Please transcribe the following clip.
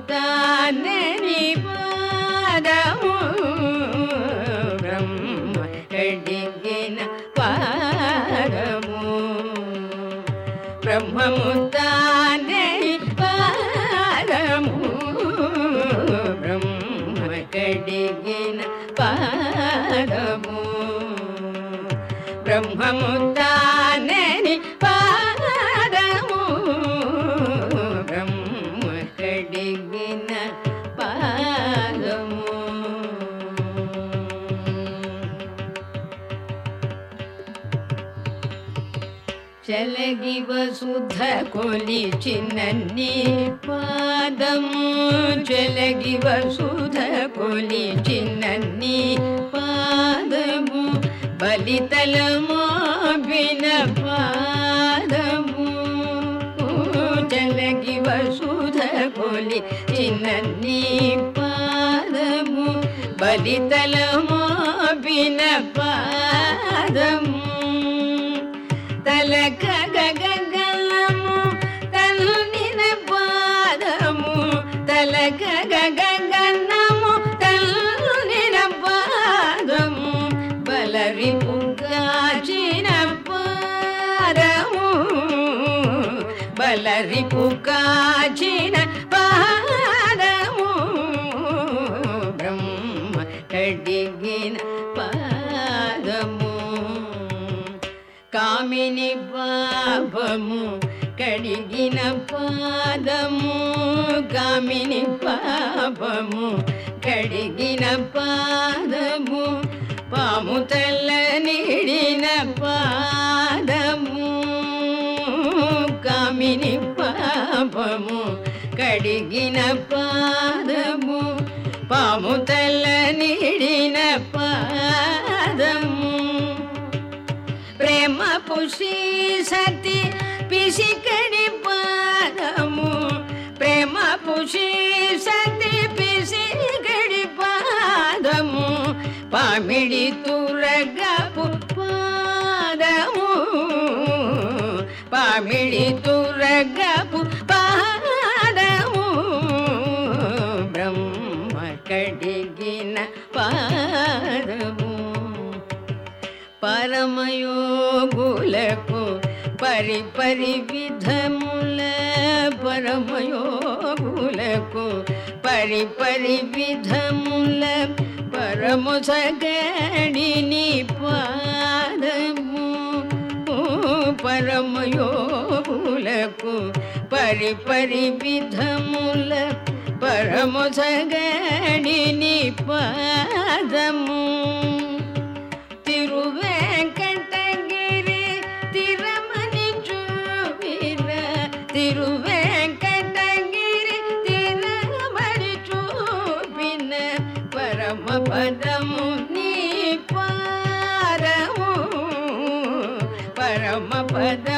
తానని పాదము. బ్రహ్మ కడిగిన పాదము. బ్రహ్మము పాదము. బ్రహ్మ కడిగిన పాదము. బ్రహ్మము चलगी वसुध कोली चिन्नन्नी पादम। चलगी वसुध कोली चिन्नन्नी पादमु। बलितलमो बिन पादम। चलगी वसुध कोली चिन्नन्नी पादमु। बलितलमो బలరి పుగాచిన పాదము బ్రహ్మ కడిగిన పాదము కామిని పాపము కడిగిన పాదము కామిని పాపము కడిగిన పాదము పాము తల్ల నిడిన కామిని పాపము కడిగిన పాదము పాము తల్ల నీడిన పాదము. ప్రేమ పుషి సతి పిసికడి పాదము ప్రేమ పుషి సతి పిసికడి పాదము పామిడి తురగా పామిడి తురగపు పాదము బ్రహ్మ కడిగిన పాదము పరమయోగులకు పరి పరి విధముల పరమయోగులకు పరి పరి విధముల పరము సగడిని పాదము పరమయోగులకు పరి పరి విధముల పరము సగడిని పాదము తిరువేంకటగిరి తిరమని చూపిర తిరువేంకటగిరి తిరమని చూపిన పరమ పదము Bye.